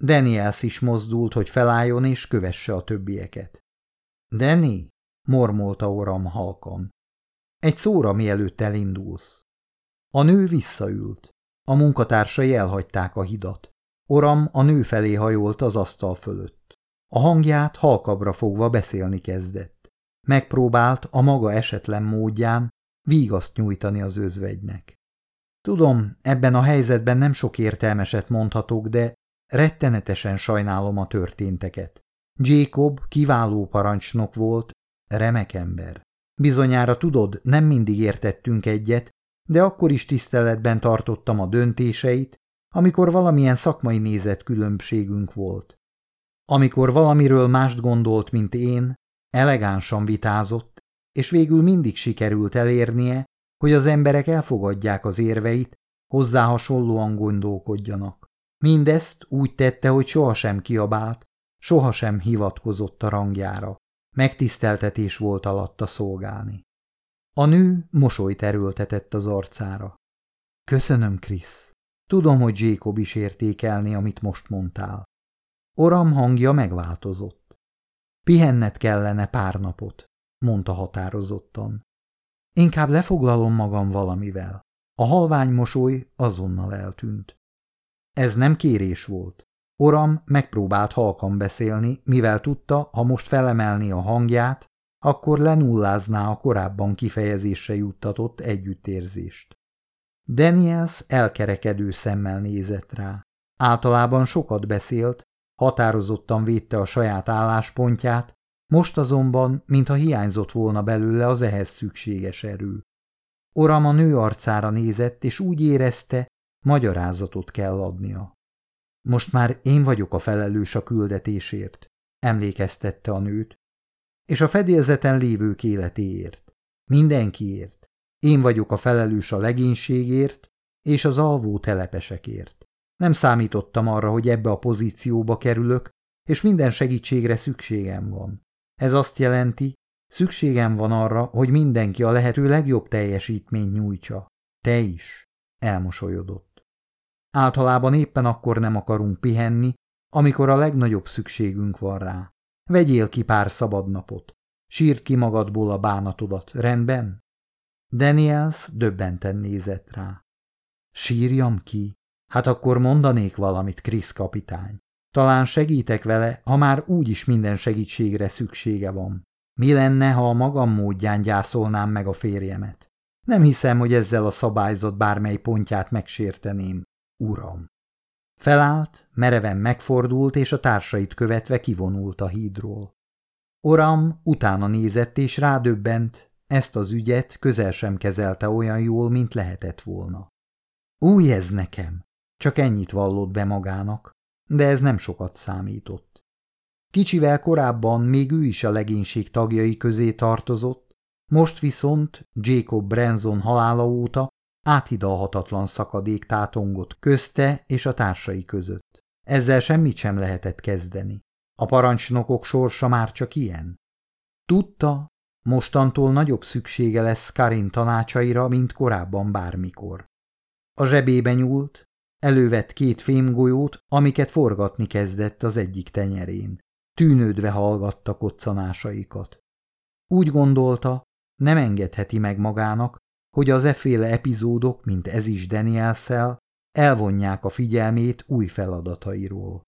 Daniels is mozdult, hogy felálljon és kövesse a többieket. – Danny! – mormolta Oram halkan. – Egy szóra mielőtt elindulsz. A nő visszaült. A munkatársai elhagyták a hidat. Oram a nő felé hajolt az asztal fölött. A hangját halkabra fogva beszélni kezdett. Megpróbált a maga esetlen módján vígaszt nyújtani az özvegynek. Tudom, ebben a helyzetben nem sok értelmeset mondhatok, de rettenetesen sajnálom a történteket. Jacob kiváló parancsnok volt, remek ember. Bizonyára tudod, nem mindig értettünk egyet, de akkor is tiszteletben tartottam a döntéseit, amikor valamilyen szakmai nézet különbségünk volt. Amikor valamiről mást gondolt, mint én, elegánsan vitázott, és végül mindig sikerült elérnie, hogy az emberek elfogadják az érveit, hozzá hasonlóan gondolkodjanak. Mindezt úgy tette, hogy sohasem kiabált, sohasem hivatkozott a rangjára. Megtiszteltetés volt alatta szolgálni. A nő mosolyt erőltetett az arcára. Köszönöm, Krisz. Tudom, hogy Jacob is értékelni, amit most mondtál. Oram hangja megváltozott. Pihennet kellene pár napot, mondta határozottan. Inkább lefoglalom magam valamivel. A halvány mosoly azonnal eltűnt. Ez nem kérés volt. Oram megpróbált halkan beszélni, mivel tudta, ha most felemelni a hangját, akkor lenullázná a korábban kifejezésre juttatott együttérzést. Daniels elkerekedő szemmel nézett rá. Általában sokat beszélt, határozottan védte a saját álláspontját, most azonban, mintha hiányzott volna belőle az ehhez szükséges erő. Oram a nő arcára nézett, és úgy érezte, magyarázatot kell adnia. Most már én vagyok a felelős a küldetésért, emlékeztette a nőt, és a fedélzeten lévők életéért. Mindenkiért. Én vagyok a felelős a legénységért és az alvó telepesekért. Nem számítottam arra, hogy ebbe a pozícióba kerülök, és minden segítségre szükségem van. Ez azt jelenti, szükségem van arra, hogy mindenki a lehető legjobb teljesítményt nyújtsa. Te is. Elmosolyodott. Általában éppen akkor nem akarunk pihenni, amikor a legnagyobb szükségünk van rá. Vegyél ki pár szabad napot. Sírd ki magadból a bánatodat, rendben? Daniels döbbenten nézett rá. Sírjam ki? Hát akkor mondanék valamit, Krisz kapitány. Talán segítek vele, ha már úgyis minden segítségre szüksége van. Mi lenne, ha a magam módján gyászolnám meg a férjemet? Nem hiszem, hogy ezzel a szabályzat bármely pontját megsérteném, uram. Felállt, mereven megfordult, és a társait követve kivonult a hídról. Oram utána nézett, és rádöbbent, ezt az ügyet közel sem kezelte olyan jól, mint lehetett volna. Új ez nekem, csak ennyit vallott be magának, de ez nem sokat számított. Kicsivel korábban még ő is a legénység tagjai közé tartozott, most viszont Jacob Branson halála óta áthidalhatatlan szakadék tátongott közte és a társai között. Ezzel semmit sem lehetett kezdeni. A parancsnokok sorsa már csak ilyen. Tudta, mostantól nagyobb szüksége lesz Karin tanácsaira, mint korábban bármikor. A zsebébe nyúlt, elővett két fémgolyót, amiket forgatni kezdett az egyik tenyerén. Tűnődve hallgatta koccanásaikat. Úgy gondolta, nem engedheti meg magának, hogy az efféle epizódok, mint ez is Danielszel, elvonják a figyelmét új feladatairól.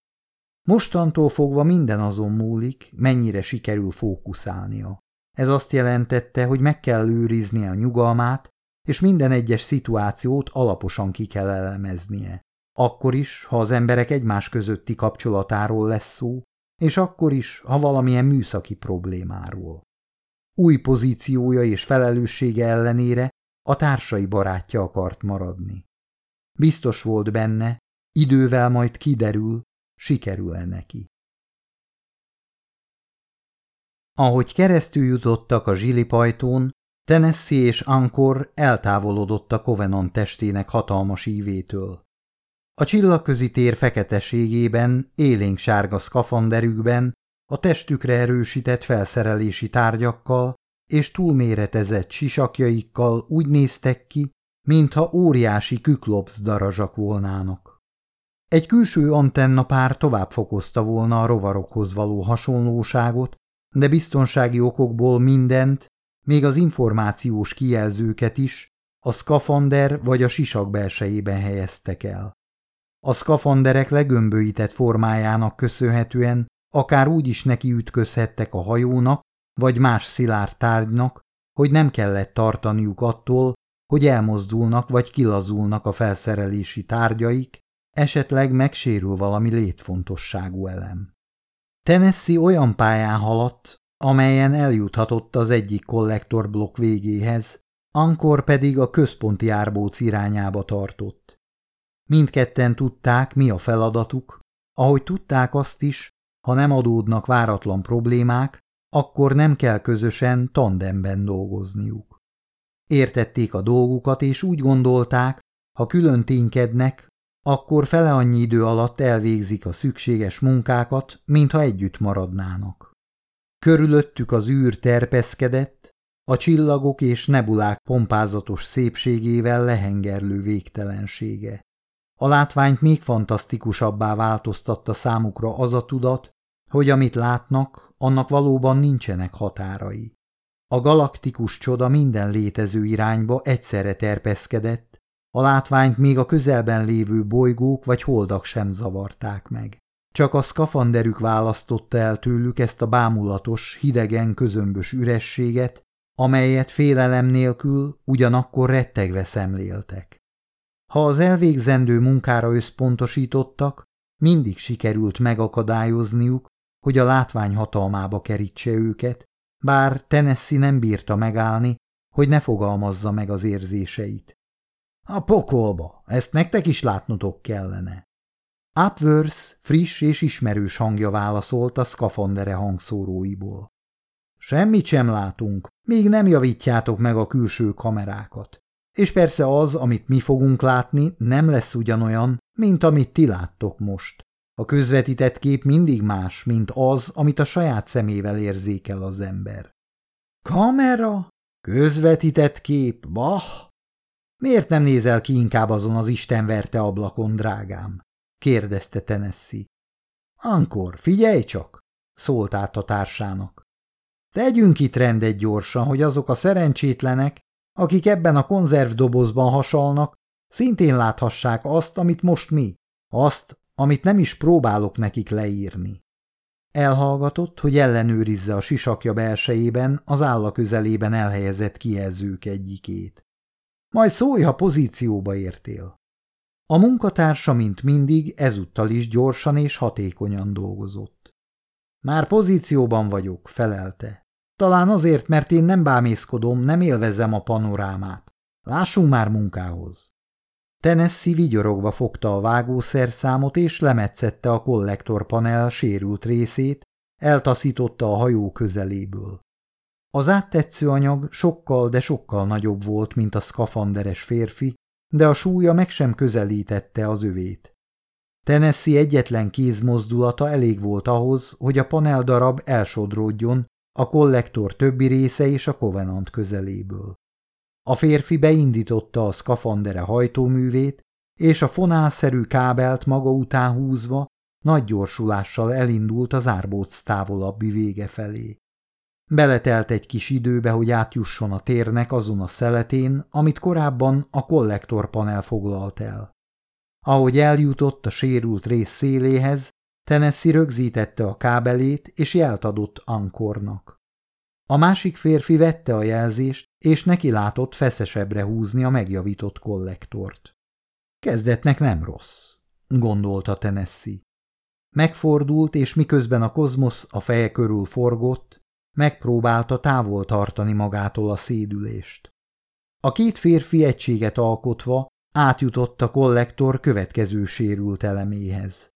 Mostantól fogva minden azon múlik, mennyire sikerül fókuszálnia. Ez azt jelentette, hogy meg kell őriznie a nyugalmát, és minden egyes szituációt alaposan ki kell elemeznie. Akkor is, ha az emberek egymás közötti kapcsolatáról lesz szó, és akkor is, ha valamilyen műszaki problémáról. Új pozíciója és felelőssége ellenére a társai barátja akart maradni. Biztos volt benne, idővel majd kiderül, sikerül-e neki. Ahogy keresztül jutottak a zsilipajtón, Tennessee és Ankor eltávolodott a Covenant testének hatalmas ívétől. A csillagközi tér feketeségében, élénk sárga szkafanderükben, a testükre erősített felszerelési tárgyakkal és túlméretezett sisakjaikkal úgy néztek ki, mintha óriási küklopsz darazsak volnának. Egy külső antenna pár tovább fokozta volna a rovarokhoz való hasonlóságot, de biztonsági okokból mindent, még az információs kijelzőket is a szkafander vagy a sisak belsejében helyeztek el. A szkafanderek legömböített formájának köszönhetően akár úgy is neki ütközhettek a hajónak, vagy más szilárd tárgynak, hogy nem kellett tartaniuk attól, hogy elmozdulnak vagy kilazulnak a felszerelési tárgyaik, esetleg megsérül valami létfontosságú elem. Tennessee olyan pályán haladt, amelyen eljuthatott az egyik kollektorblokk végéhez, Ankor pedig a központi árbóc irányába tartott. Mindketten tudták, mi a feladatuk, ahogy tudták azt is, ha nem adódnak váratlan problémák, akkor nem kell közösen tandemben dolgozniuk. Értették a dolgukat, és úgy gondolták, ha külön ténykednek, akkor fele annyi idő alatt elvégzik a szükséges munkákat, mintha együtt maradnának. Körülöttük az űr terpeszkedett, a csillagok és nebulák pompázatos szépségével lehengerlő végtelensége. A látványt még fantasztikusabbá változtatta számukra az a tudat, hogy amit látnak, annak valóban nincsenek határai. A galaktikus csoda minden létező irányba egyszerre terpeszkedett, a látványt még a közelben lévő bolygók vagy holdak sem zavarták meg. Csak a szkafanderük választotta el tőlük ezt a bámulatos, hidegen közömbös ürességet, amelyet félelem nélkül ugyanakkor rettegve szemléltek. Ha az elvégzendő munkára összpontosítottak, mindig sikerült megakadályozniuk, hogy a látvány hatalmába kerítse őket, bár Tennessee nem bírta megállni, hogy ne fogalmazza meg az érzéseit. A pokolba, ezt nektek is látnotok kellene. Upworth friss és ismerős hangja válaszolt a szkafandere hangszóróiból. Semmit sem látunk, még nem javítjátok meg a külső kamerákat. És persze az, amit mi fogunk látni, nem lesz ugyanolyan, mint amit ti láttok most. A közvetített kép mindig más, mint az, amit a saját szemével érzékel az ember. Kamera? Közvetített kép? Bah! Miért nem nézel ki inkább azon az istenverte ablakon, drágám? kérdezte Tennessee. Ankor, figyelj csak! szólt át a társának. Tegyünk itt rendet gyorsan, hogy azok a szerencsétlenek, akik ebben a konzervdobozban hasalnak, szintén láthassák azt, amit most mi, azt, amit nem is próbálok nekik leírni. Elhallgatott, hogy ellenőrizze a sisakja belsejében az álla közelében elhelyezett kijelzők egyikét. Majd szólj, ha pozícióba értél. A munkatársa, mint mindig, ezúttal is gyorsan és hatékonyan dolgozott. Már pozícióban vagyok, felelte. Talán azért, mert én nem bámészkodom, nem élvezem a panorámát. Lássunk már munkához. Tennessee vigyorogva fogta a vágószerszámot és lemetszette a kollektorpanel sérült részét, eltaszította a hajó közeléből. Az áttetsző anyag sokkal, de sokkal nagyobb volt, mint a szkafanderes férfi, de a súlya meg sem közelítette az övét. Tennessee egyetlen kézmozdulata elég volt ahhoz, hogy a paneldarab elsodródjon a kollektor többi része és a Covenant közeléből. A férfi beindította a szkafandere hajtóművét, és a fonálszerű kábelt maga után húzva nagy gyorsulással elindult az árbóc távolabbi vége felé. Beletelt egy kis időbe, hogy átjusson a térnek azon a szeletén, amit korábban a kollektorpanel foglalt el. Ahogy eljutott a sérült rész széléhez, Tennessee rögzítette a kábelét és jelt adott Ankornak. A másik férfi vette a jelzést, és neki látott feszesebbre húzni a megjavított kollektort. Kezdetnek nem rossz, gondolta Tennessee. Megfordult, és miközben a kozmosz a feje körül forgott, megpróbálta távol tartani magától a szédülést. A két férfi egységet alkotva átjutott a kollektor következő sérült eleméhez.